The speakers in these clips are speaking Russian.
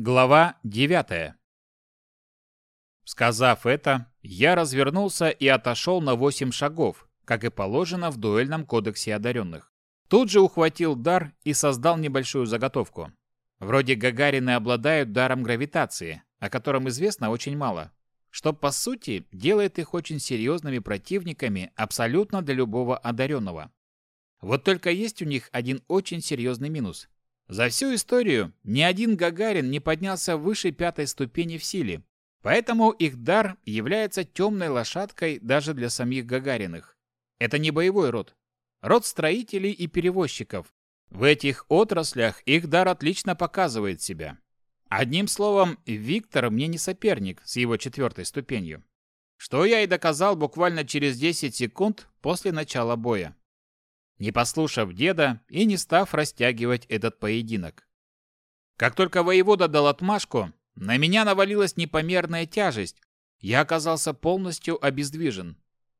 Глава 9. Сказав это, я развернулся и отошел на восемь шагов, как и положено в дуэльном кодексе одаренных. Тут же ухватил дар и создал небольшую заготовку. Вроде Гагарины обладают даром гравитации, о котором известно очень мало, что по сути делает их очень серьезными противниками абсолютно для любого одаренного. Вот только есть у них один очень серьезный минус. За всю историю ни один Гагарин не поднялся выше пятой ступени в силе, поэтому их дар является темной лошадкой даже для самих Гагариных. Это не боевой род. Род строителей и перевозчиков. В этих отраслях их дар отлично показывает себя. Одним словом, Виктор мне не соперник с его четвертой ступенью. Что я и доказал буквально через 10 секунд после начала боя не послушав деда и не став растягивать этот поединок. Как только воевода дал отмашку, на меня навалилась непомерная тяжесть. Я оказался полностью обездвижен.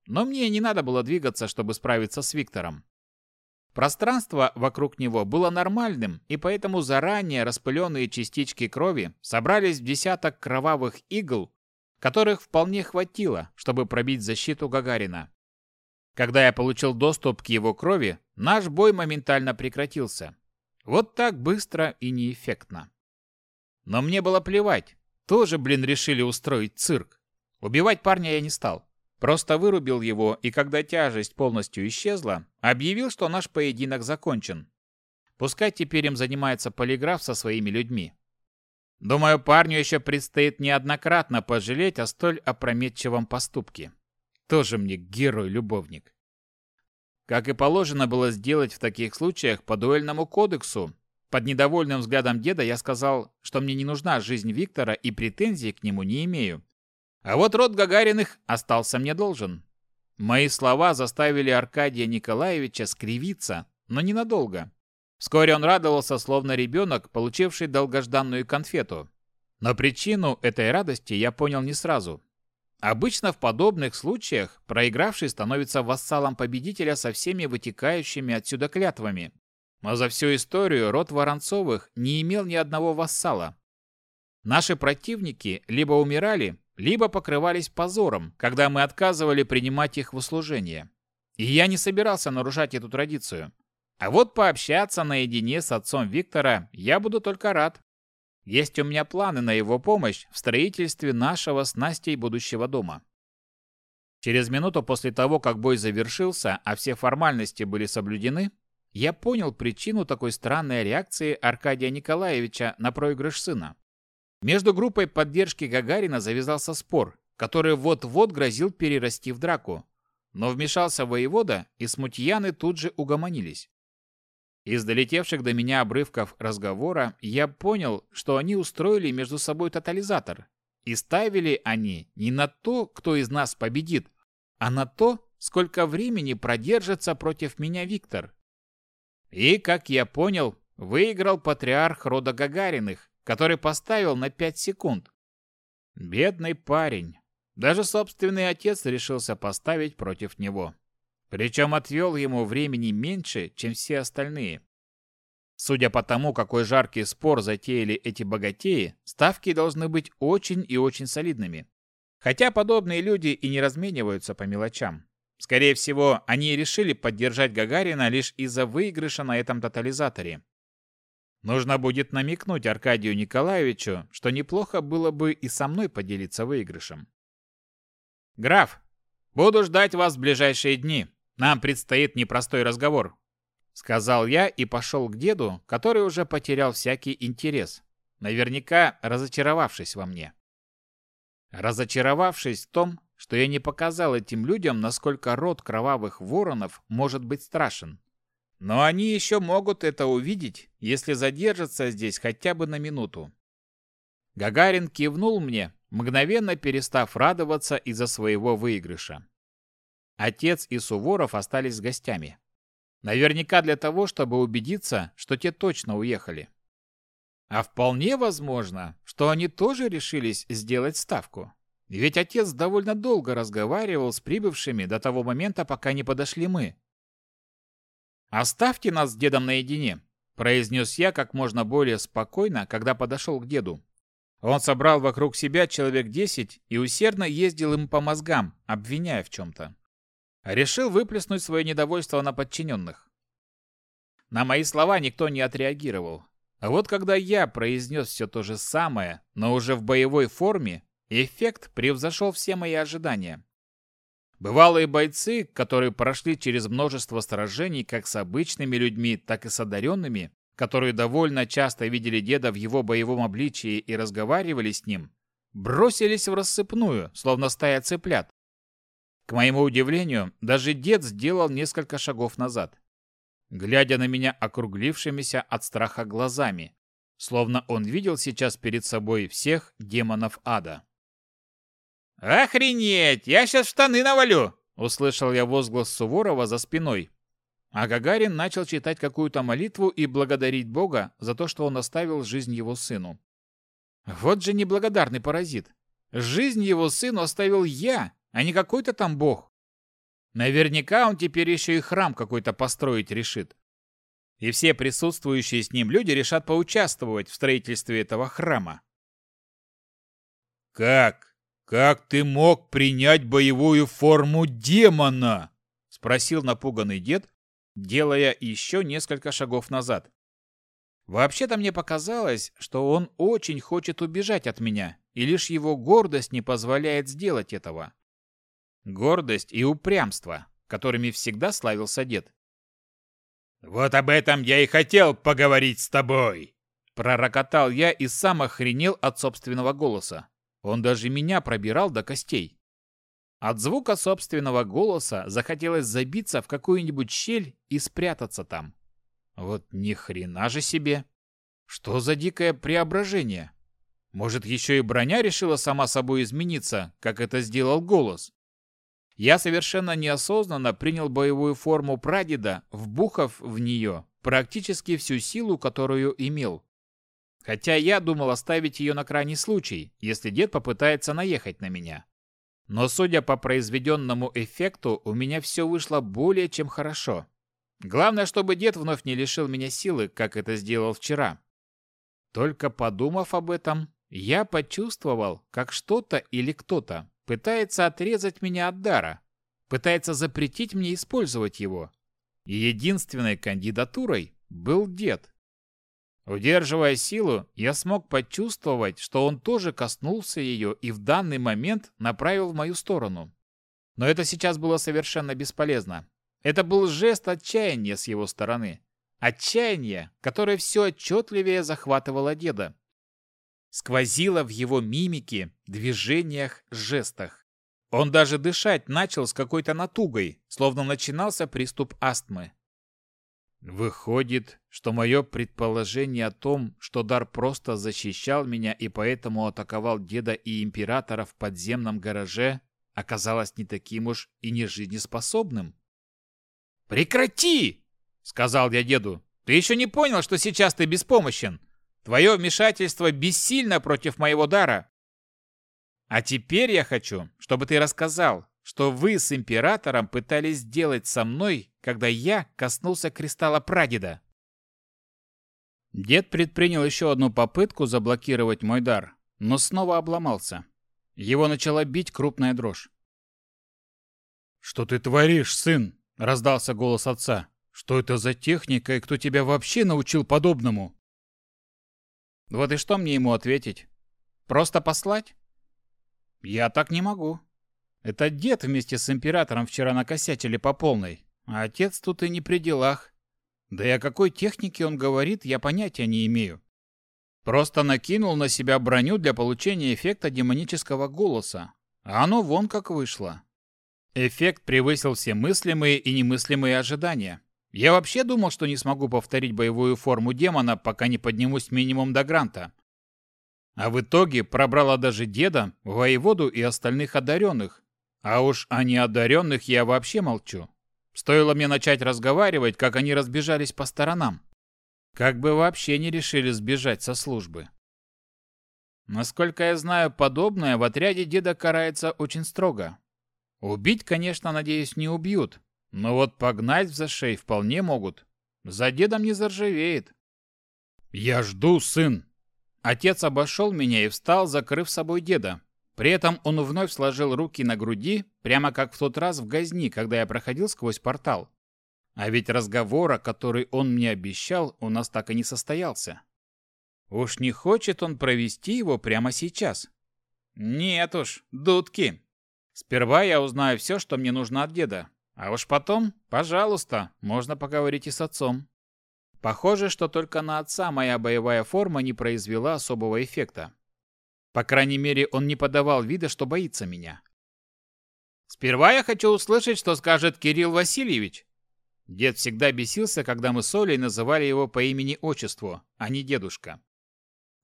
Но мне не надо было двигаться, чтобы справиться с Виктором. Пространство вокруг него было нормальным, и поэтому заранее распыленные частички крови собрались в десяток кровавых игл, которых вполне хватило, чтобы пробить защиту Гагарина. Когда я получил доступ к его крови, наш бой моментально прекратился. Вот так быстро и неэффектно. Но мне было плевать. Тоже, блин, решили устроить цирк. Убивать парня я не стал. Просто вырубил его, и когда тяжесть полностью исчезла, объявил, что наш поединок закончен. Пускай теперь им занимается полиграф со своими людьми. Думаю, парню еще предстоит неоднократно пожалеть о столь опрометчивом поступке. Тоже мне герой-любовник. Как и положено было сделать в таких случаях по дуэльному кодексу, под недовольным взглядом деда я сказал, что мне не нужна жизнь Виктора и претензий к нему не имею. А вот род Гагариных остался мне должен. Мои слова заставили Аркадия Николаевича скривиться, но ненадолго. Вскоре он радовался, словно ребенок, получивший долгожданную конфету. Но причину этой радости я понял не сразу. Обычно в подобных случаях проигравший становится вассалом победителя со всеми вытекающими отсюда клятвами. Но за всю историю род Воронцовых не имел ни одного вассала. Наши противники либо умирали, либо покрывались позором, когда мы отказывали принимать их в услужение. И я не собирался нарушать эту традицию. А вот пообщаться наедине с отцом Виктора я буду только рад. Есть у меня планы на его помощь в строительстве нашего с Настей будущего дома. Через минуту после того, как бой завершился, а все формальности были соблюдены, я понял причину такой странной реакции Аркадия Николаевича на проигрыш сына. Между группой поддержки Гагарина завязался спор, который вот-вот грозил перерасти в драку. Но вмешался воевода, и смутьяны тут же угомонились. Из долетевших до меня обрывков разговора я понял, что они устроили между собой тотализатор. И ставили они не на то, кто из нас победит, а на то, сколько времени продержится против меня Виктор. И, как я понял, выиграл патриарх рода Гагариных, который поставил на пять секунд. Бедный парень. Даже собственный отец решился поставить против него. Причем отвел ему времени меньше, чем все остальные. Судя по тому, какой жаркий спор затеяли эти богатеи, ставки должны быть очень и очень солидными. Хотя подобные люди и не размениваются по мелочам. Скорее всего, они решили поддержать Гагарина лишь из-за выигрыша на этом тотализаторе. Нужно будет намекнуть Аркадию Николаевичу, что неплохо было бы и со мной поделиться выигрышем. «Граф, буду ждать вас в ближайшие дни. Нам предстоит непростой разговор», — сказал я и пошел к деду, который уже потерял всякий интерес, наверняка разочаровавшись во мне. Разочаровавшись в том, что я не показал этим людям, насколько род кровавых воронов может быть страшен. Но они еще могут это увидеть, если задержатся здесь хотя бы на минуту. Гагарин кивнул мне, мгновенно перестав радоваться из-за своего выигрыша. Отец и Суворов остались с гостями. Наверняка для того, чтобы убедиться, что те точно уехали. А вполне возможно, что они тоже решились сделать ставку. Ведь отец довольно долго разговаривал с прибывшими до того момента, пока не подошли мы. «Оставьте нас с дедом наедине», – произнес я как можно более спокойно, когда подошел к деду, Он собрал вокруг себя человек десять и усердно ездил им по мозгам, обвиняя в чем-то. Решил выплеснуть свое недовольство на подчиненных. На мои слова никто не отреагировал. А вот когда я произнес все то же самое, но уже в боевой форме, эффект превзошел все мои ожидания. Бывалые бойцы, которые прошли через множество сражений как с обычными людьми, так и с одаренными, которые довольно часто видели деда в его боевом обличии и разговаривали с ним, бросились в рассыпную, словно стая цыплят. К моему удивлению, даже дед сделал несколько шагов назад, глядя на меня округлившимися от страха глазами, словно он видел сейчас перед собой всех демонов ада. «Охренеть! Я сейчас штаны навалю!» Услышал я возглас Суворова за спиной. А Гагарин начал читать какую-то молитву и благодарить Бога за то, что он оставил жизнь его сыну. Вот же неблагодарный паразит. Жизнь его сыну оставил я, а не какой-то там бог. Наверняка он теперь еще и храм какой-то построить решит. И все присутствующие с ним люди решат поучаствовать в строительстве этого храма. «Как? «Как ты мог принять боевую форму демона?» — спросил напуганный дед, делая еще несколько шагов назад. Вообще-то мне показалось, что он очень хочет убежать от меня, и лишь его гордость не позволяет сделать этого. Гордость и упрямство, которыми всегда славился дед. «Вот об этом я и хотел поговорить с тобой!» Пророкотал я и сам охренел от собственного голоса. Он даже меня пробирал до костей. От звука собственного голоса захотелось забиться в какую-нибудь щель и спрятаться там. Вот ни хрена же себе. Что за дикое преображение? Может, еще и броня решила сама собой измениться, как это сделал голос? Я совершенно неосознанно принял боевую форму прадеда, вбухав в нее практически всю силу, которую имел. Хотя я думал оставить ее на крайний случай, если дед попытается наехать на меня. Но судя по произведенному эффекту, у меня все вышло более чем хорошо. Главное, чтобы дед вновь не лишил меня силы, как это сделал вчера. Только подумав об этом, я почувствовал, как что-то или кто-то пытается отрезать меня от дара, пытается запретить мне использовать его. И единственной кандидатурой был дед. Удерживая силу, я смог почувствовать, что он тоже коснулся ее и в данный момент направил в мою сторону. Но это сейчас было совершенно бесполезно. Это был жест отчаяния с его стороны. Отчаяние, которое все отчетливее захватывало деда. Сквозило в его мимике, движениях, жестах. Он даже дышать начал с какой-то натугой, словно начинался приступ астмы. Выходит, что мое предположение о том, что дар просто защищал меня и поэтому атаковал деда и императора в подземном гараже, оказалось не таким уж и не жизнеспособным. «Прекрати!» — сказал я деду. «Ты еще не понял, что сейчас ты беспомощен? Твое вмешательство бессильно против моего дара. А теперь я хочу, чтобы ты рассказал, что вы с императором пытались сделать со мной, когда я коснулся кристалла прадеда. Дед предпринял еще одну попытку заблокировать мой дар, но снова обломался. Его начала бить крупная дрожь. «Что ты творишь, сын?» — раздался голос отца. «Что это за техника и кто тебя вообще научил подобному?» Вот и что мне ему ответить? Просто послать? Я так не могу. Это дед вместе с императором вчера накосячили по полной, а отец тут и не при делах. Да и о какой технике он говорит, я понятия не имею. Просто накинул на себя броню для получения эффекта демонического голоса, а оно вон как вышло. Эффект превысил все мыслимые и немыслимые ожидания. Я вообще думал, что не смогу повторить боевую форму демона, пока не поднимусь минимум до гранта. А в итоге пробрала даже деда, воеводу и остальных одаренных, а уж о неодаренных я вообще молчу. Стоило мне начать разговаривать, как они разбежались по сторонам. Как бы вообще не решили сбежать со службы. Насколько я знаю, подобное в отряде деда карается очень строго. Убить, конечно, надеюсь, не убьют, но вот погнать в зашей вполне могут. За дедом не заржавеет. «Я жду, сын!» — Отец обошел меня и встал, закрыв собой деда. При этом он вновь сложил руки на груди, прямо как в тот раз в Газни, когда я проходил сквозь портал. А ведь разговора, который он мне обещал, у нас так и не состоялся. Уж не хочет он провести его прямо сейчас? Нет уж, дудки. Сперва я узнаю все, что мне нужно от деда. А уж потом, пожалуйста, можно поговорить и с отцом. Похоже, что только на отца моя боевая форма не произвела особого эффекта. По крайней мере, он не подавал вида, что боится меня. «Сперва я хочу услышать, что скажет Кирилл Васильевич». Дед всегда бесился, когда мы с Олей называли его по имени-отчеству, а не дедушка.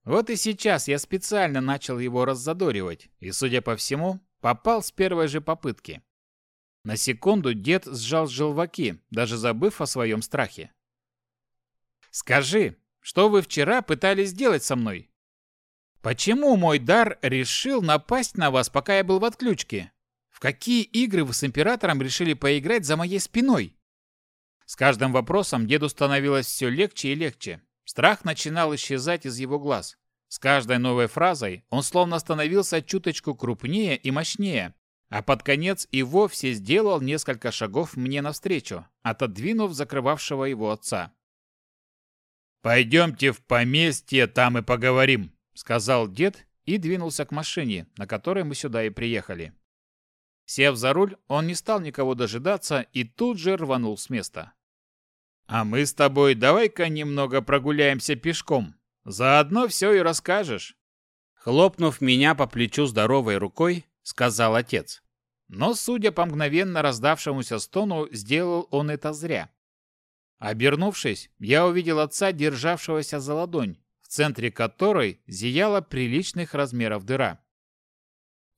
Вот и сейчас я специально начал его раззадоривать, и, судя по всему, попал с первой же попытки. На секунду дед сжал желваки, даже забыв о своем страхе. «Скажи, что вы вчера пытались сделать со мной?» Почему мой дар решил напасть на вас, пока я был в отключке? В какие игры вы с императором решили поиграть за моей спиной? С каждым вопросом деду становилось все легче и легче. Страх начинал исчезать из его глаз. С каждой новой фразой он словно становился чуточку крупнее и мощнее, а под конец и вовсе сделал несколько шагов мне навстречу, отодвинув закрывавшего его отца. «Пойдемте в поместье, там и поговорим», сказал дед и двинулся к машине, на которой мы сюда и приехали. Сев за руль, он не стал никого дожидаться и тут же рванул с места. «А мы с тобой давай-ка немного прогуляемся пешком. Заодно все и расскажешь». Хлопнув меня по плечу здоровой рукой, сказал отец. Но, судя по мгновенно раздавшемуся стону, сделал он это зря. Обернувшись, я увидел отца, державшегося за ладонь, центре которой зияла приличных размеров дыра.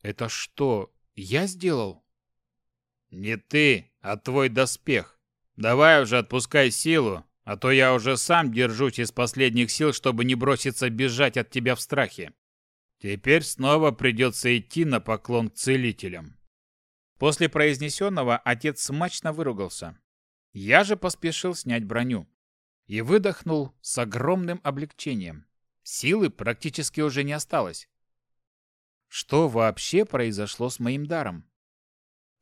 «Это что, я сделал?» «Не ты, а твой доспех. Давай уже отпускай силу, а то я уже сам держусь из последних сил, чтобы не броситься бежать от тебя в страхе. Теперь снова придется идти на поклон к целителям». После произнесенного отец смачно выругался. Я же поспешил снять броню и выдохнул с огромным облегчением. Силы практически уже не осталось. Что вообще произошло с моим даром?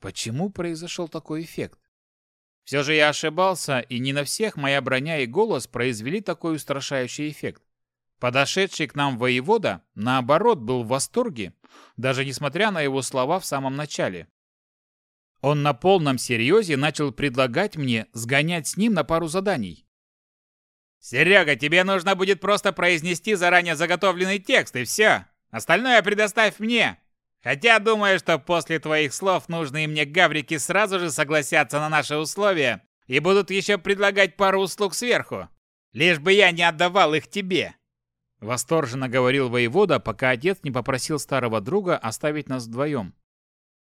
Почему произошел такой эффект? Все же я ошибался, и не на всех моя броня и голос произвели такой устрашающий эффект. Подошедший к нам воевода, наоборот, был в восторге, даже несмотря на его слова в самом начале. Он на полном серьезе начал предлагать мне сгонять с ним на пару заданий. «Серега, тебе нужно будет просто произнести заранее заготовленный текст, и все. Остальное предоставь мне. Хотя думаю, что после твоих слов нужные мне гаврики сразу же согласятся на наши условия и будут еще предлагать пару услуг сверху. Лишь бы я не отдавал их тебе». Восторженно говорил воевода, пока отец не попросил старого друга оставить нас вдвоем.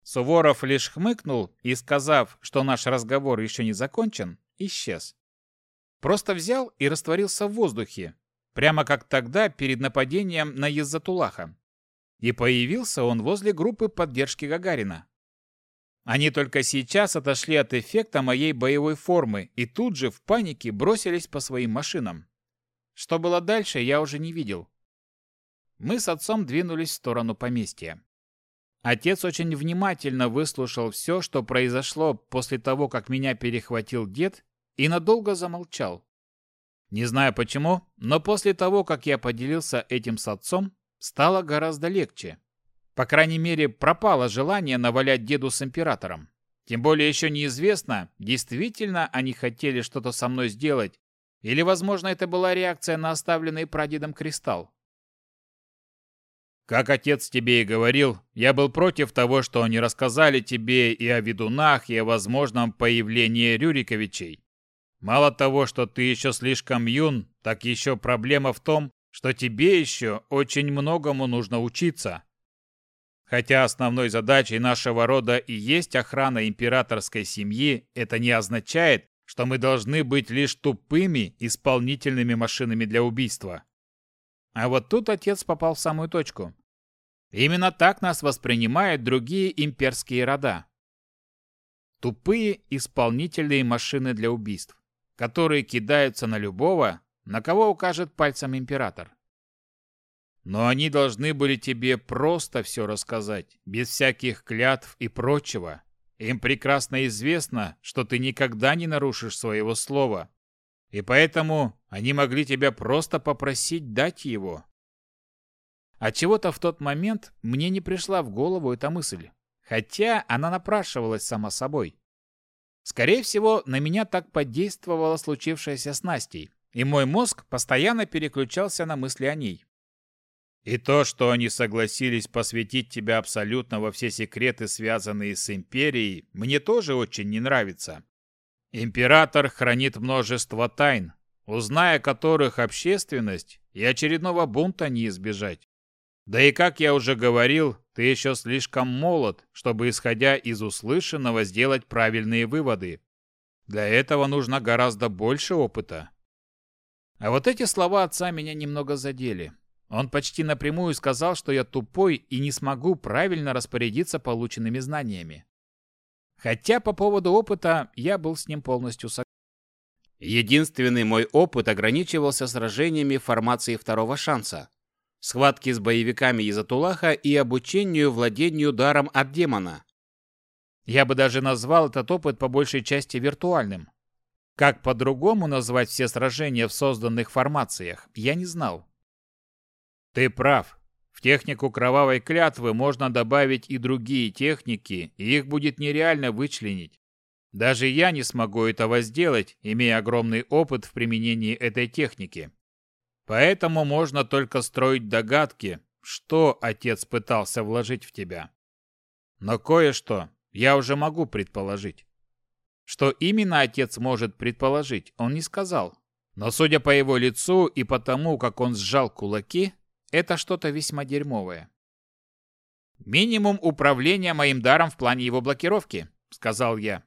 Суворов лишь хмыкнул и, сказав, что наш разговор еще не закончен, исчез. Просто взял и растворился в воздухе, прямо как тогда перед нападением на Еззатулаха. И появился он возле группы поддержки Гагарина. Они только сейчас отошли от эффекта моей боевой формы и тут же в панике бросились по своим машинам. Что было дальше, я уже не видел. Мы с отцом двинулись в сторону поместья. Отец очень внимательно выслушал все, что произошло после того, как меня перехватил дед и надолго замолчал. Не знаю почему, но после того, как я поделился этим с отцом, стало гораздо легче. По крайней мере, пропало желание навалять деду с императором. Тем более еще неизвестно, действительно они хотели что-то со мной сделать, или, возможно, это была реакция на оставленный прадедом кристалл. Как отец тебе и говорил, я был против того, что они рассказали тебе и о ведунах, и о возможном появлении Рюриковичей. Мало того, что ты еще слишком юн, так еще проблема в том, что тебе еще очень многому нужно учиться. Хотя основной задачей нашего рода и есть охрана императорской семьи, это не означает, что мы должны быть лишь тупыми исполнительными машинами для убийства. А вот тут отец попал в самую точку. Именно так нас воспринимают другие имперские рода. Тупые исполнительные машины для убийств которые кидаются на любого, на кого укажет пальцем император. но они должны были тебе просто все рассказать, без всяких клятв и прочего. Им прекрасно известно, что ты никогда не нарушишь своего слова, и поэтому они могли тебя просто попросить дать его. От чего-то в тот момент мне не пришла в голову эта мысль, хотя она напрашивалась сама собой. Скорее всего, на меня так подействовало случившееся с Настей, и мой мозг постоянно переключался на мысли о ней. И то, что они согласились посвятить тебя абсолютно во все секреты, связанные с Империей, мне тоже очень не нравится. Император хранит множество тайн, узная которых общественность и очередного бунта не избежать. Да и, как я уже говорил, ты еще слишком молод, чтобы, исходя из услышанного, сделать правильные выводы. Для этого нужно гораздо больше опыта. А вот эти слова отца меня немного задели. Он почти напрямую сказал, что я тупой и не смогу правильно распорядиться полученными знаниями. Хотя по поводу опыта я был с ним полностью согласен. Единственный мой опыт ограничивался сражениями формации второго шанса, схватки с боевиками из Атулаха и обучению владению даром от демона. Я бы даже назвал этот опыт по большей части виртуальным. Как по-другому назвать все сражения в созданных формациях, я не знал. Ты прав. В технику кровавой клятвы можно добавить и другие техники, и их будет нереально вычленить. Даже я не смогу этого сделать, имея огромный опыт в применении этой техники. Поэтому можно только строить догадки, что отец пытался вложить в тебя. Но кое-что я уже могу предположить. Что именно отец может предположить, он не сказал. Но судя по его лицу и по тому, как он сжал кулаки, это что-то весьма дерьмовое. «Минимум управления моим даром в плане его блокировки», — сказал я.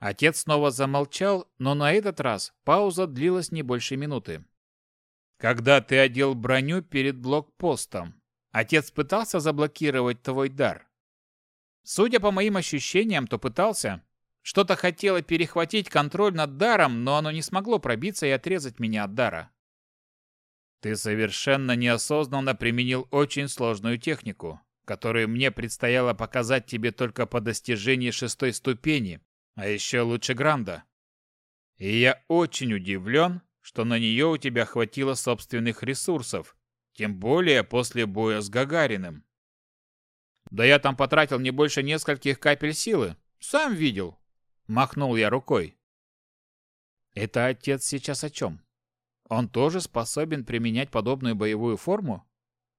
Отец снова замолчал, но на этот раз пауза длилась не больше минуты. «Когда ты одел броню перед блокпостом, отец пытался заблокировать твой дар?» Судя по моим ощущениям, то пытался. Что-то хотело перехватить контроль над даром, но оно не смогло пробиться и отрезать меня от дара. Ты совершенно неосознанно применил очень сложную технику, которую мне предстояло показать тебе только по достижении шестой ступени, а еще лучше Гранда. И я очень удивлен, что на нее у тебя хватило собственных ресурсов, тем более после боя с Гагариным. Да я там потратил не больше нескольких капель силы, сам видел. Махнул я рукой. Это отец сейчас о чем? Он тоже способен применять подобную боевую форму?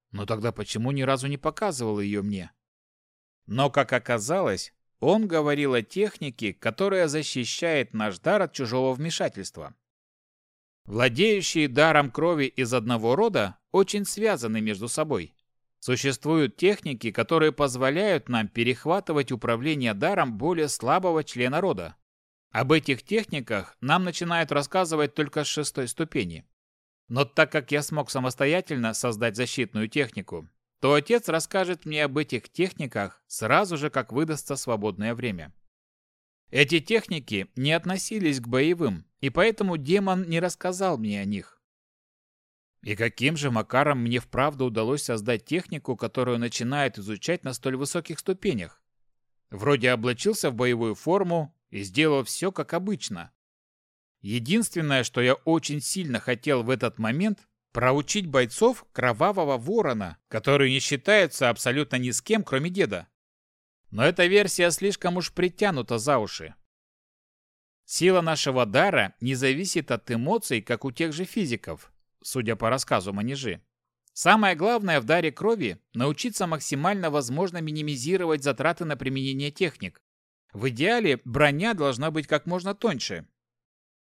Но тогда почему ни разу не показывал ее мне? Но, как оказалось, он говорил о технике, которая защищает наш дар от чужого вмешательства. Владеющие даром крови из одного рода очень связаны между собой. Существуют техники, которые позволяют нам перехватывать управление даром более слабого члена рода. Об этих техниках нам начинают рассказывать только с шестой ступени. Но так как я смог самостоятельно создать защитную технику, то отец расскажет мне об этих техниках сразу же, как выдастся свободное время. Эти техники не относились к боевым, и поэтому демон не рассказал мне о них. И каким же макаром мне вправду удалось создать технику, которую начинают изучать на столь высоких ступенях? Вроде облачился в боевую форму, и сделал все как обычно. Единственное, что я очень сильно хотел в этот момент, проучить бойцов кровавого ворона, который не считается абсолютно ни с кем, кроме деда. Но эта версия слишком уж притянута за уши. Сила нашего дара не зависит от эмоций, как у тех же физиков, судя по рассказу Манежи. Самое главное в даре крови – научиться максимально возможно минимизировать затраты на применение техник, в идеале броня должна быть как можно тоньше.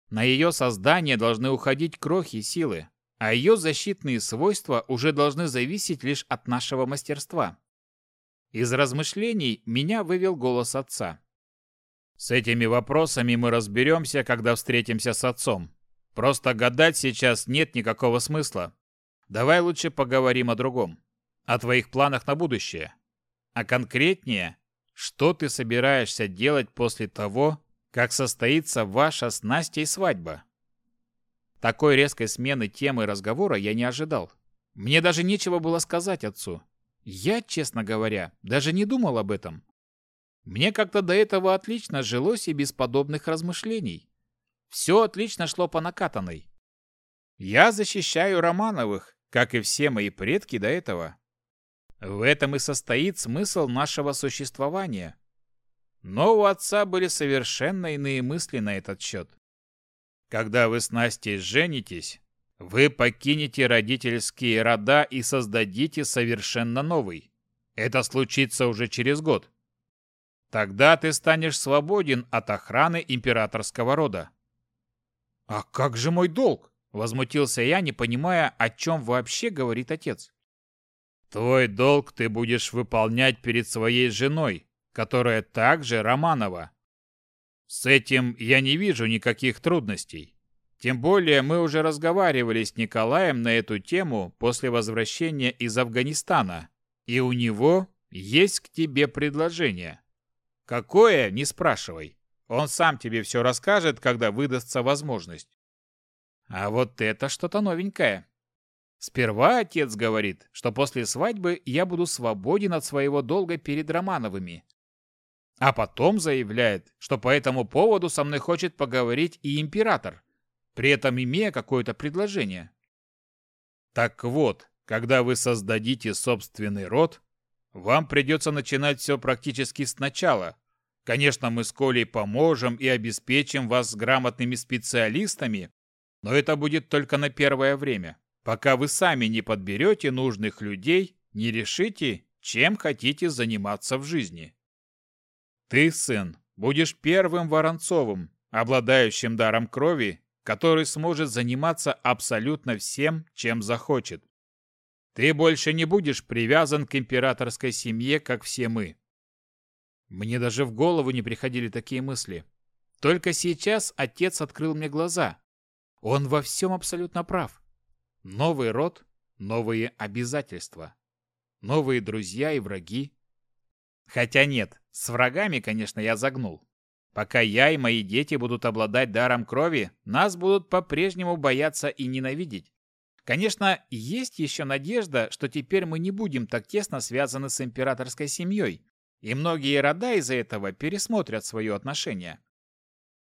На ее создание должны уходить крохи силы, а ее защитные свойства уже должны зависеть лишь от нашего мастерства. Из размышлений меня вывел голос отца. С этими вопросами мы разберемся, когда встретимся с отцом. Просто гадать сейчас нет никакого смысла. Давай лучше поговорим о другом. О твоих планах на будущее. А конкретнее что ты собираешься делать после того, как состоится ваша с Настей свадьба? Такой резкой смены темы разговора я не ожидал. Мне даже нечего было сказать отцу. Я, честно говоря, даже не думал об этом. Мне как-то до этого отлично жилось и без подобных размышлений. Все отлично шло по накатанной. Я защищаю Романовых, как и все мои предки до этого. В этом и состоит смысл нашего существования. Но у отца были совершенно иные мысли на этот счет. Когда вы с Настей женитесь, вы покинете родительские рода и создадите совершенно новый. Это случится уже через год. Тогда ты станешь свободен от охраны императорского рода. А как же мой долг? Возмутился я, не понимая, о чем вообще говорит отец. Твой долг ты будешь выполнять перед своей женой, которая также Романова. С этим я не вижу никаких трудностей. Тем более мы уже разговаривали с Николаем на эту тему после возвращения из Афганистана, и у него есть к тебе предложение. Какое, не спрашивай. Он сам тебе все расскажет, когда выдастся возможность. А вот это что-то новенькое. Сперва отец говорит, что после свадьбы я буду свободен от своего долга перед Романовыми. А потом заявляет, что по этому поводу со мной хочет поговорить и император, при этом имея какое-то предложение. Так вот, когда вы создадите собственный род, вам придется начинать все практически сначала. Конечно, мы с Колей поможем и обеспечим вас грамотными специалистами, но это будет только на первое время, пока вы сами не подберете нужных людей, не решите, чем хотите заниматься в жизни. Ты, сын, будешь первым Воронцовым, обладающим даром крови, который сможет заниматься абсолютно всем, чем захочет. Ты больше не будешь привязан к императорской семье, как все мы. Мне даже в голову не приходили такие мысли. Только сейчас отец открыл мне глаза, он во всем абсолютно прав. Новый род, новые обязательства. Новые друзья и враги. Хотя нет, с врагами, конечно, я загнул. Пока я и мои дети будут обладать даром крови, нас будут по-прежнему бояться и ненавидеть. Конечно, есть еще надежда, что теперь мы не будем так тесно связаны с императорской семьей, и многие рода из-за этого пересмотрят свое отношение.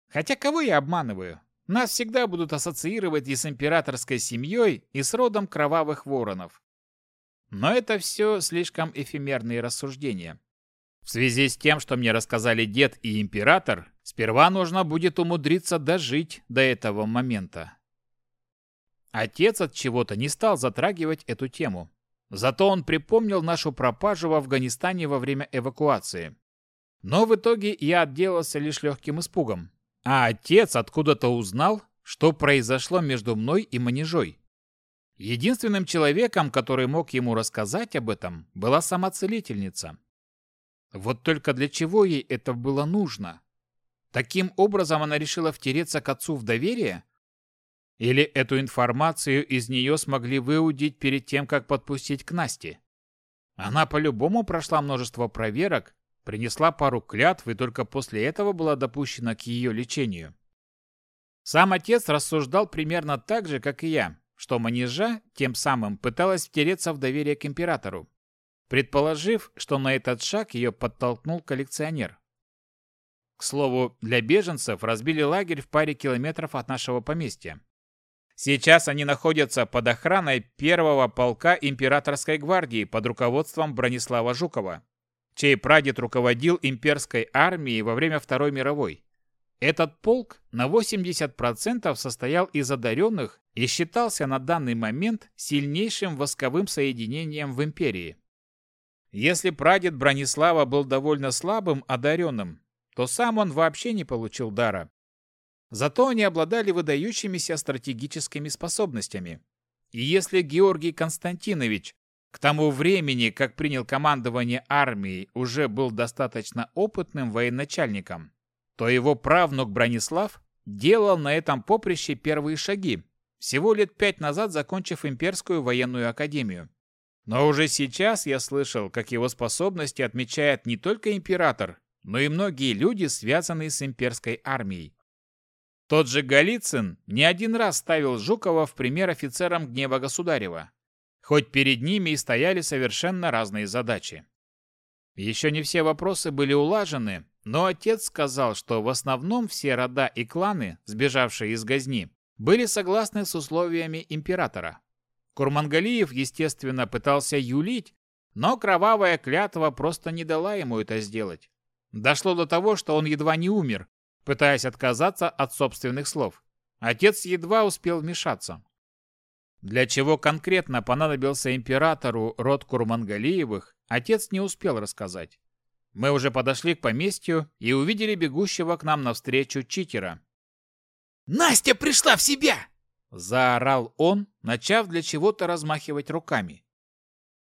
Хотя кого я обманываю? Нас всегда будут ассоциировать и с императорской семьей, и с родом кровавых воронов. Но это все слишком эфемерные рассуждения. В связи с тем, что мне рассказали дед и император, сперва нужно будет умудриться дожить до этого момента. Отец от чего-то не стал затрагивать эту тему. Зато он припомнил нашу пропажу в Афганистане во время эвакуации. Но в итоге я отделался лишь легким испугом. А отец откуда-то узнал, что произошло между мной и манежой. Единственным человеком, который мог ему рассказать об этом, была сама целительница. Вот только для чего ей это было нужно? Таким образом она решила втереться к отцу в доверие? Или эту информацию из нее смогли выудить перед тем, как подпустить к Насте? Она по-любому прошла множество проверок принесла пару клятв и только после этого была допущена к ее лечению. Сам отец рассуждал примерно так же, как и я, что манежа тем самым пыталась втереться в доверие к императору, предположив, что на этот шаг ее подтолкнул коллекционер. К слову, для беженцев разбили лагерь в паре километров от нашего поместья. Сейчас они находятся под охраной первого полка императорской гвардии под руководством Бронислава Жукова, чей прадед руководил имперской армией во время Второй мировой. Этот полк на 80% состоял из одаренных и считался на данный момент сильнейшим восковым соединением в империи. Если прадед Бронислава был довольно слабым одаренным, то сам он вообще не получил дара. Зато они обладали выдающимися стратегическими способностями. И если Георгий Константинович к тому времени, как принял командование армией, уже был достаточно опытным военачальником, то его правнук Бронислав делал на этом поприще первые шаги, всего лет пять назад закончив имперскую военную академию. Но уже сейчас я слышал, как его способности отмечает не только император, но и многие люди, связанные с имперской армией. Тот же Голицын не один раз ставил Жукова в пример офицерам гнева государева. хоть перед ними и стояли совершенно разные задачи. Еще не все вопросы были улажены, но отец сказал, что в основном все рода и кланы, сбежавшие из Газни, были согласны с условиями императора. Курмангалиев, естественно, пытался юлить, но кровавая клятва просто не дала ему это сделать. Дошло до того, что он едва не умер, пытаясь отказаться от собственных слов. Отец едва успел вмешаться. Для чего конкретно понадобился императору род Курмангалиевых, отец не успел рассказать. Мы уже подошли к поместью и увидели бегущего к нам навстречу читера. «Настя пришла в себя!» Заорал он, начав для чего-то размахивать руками.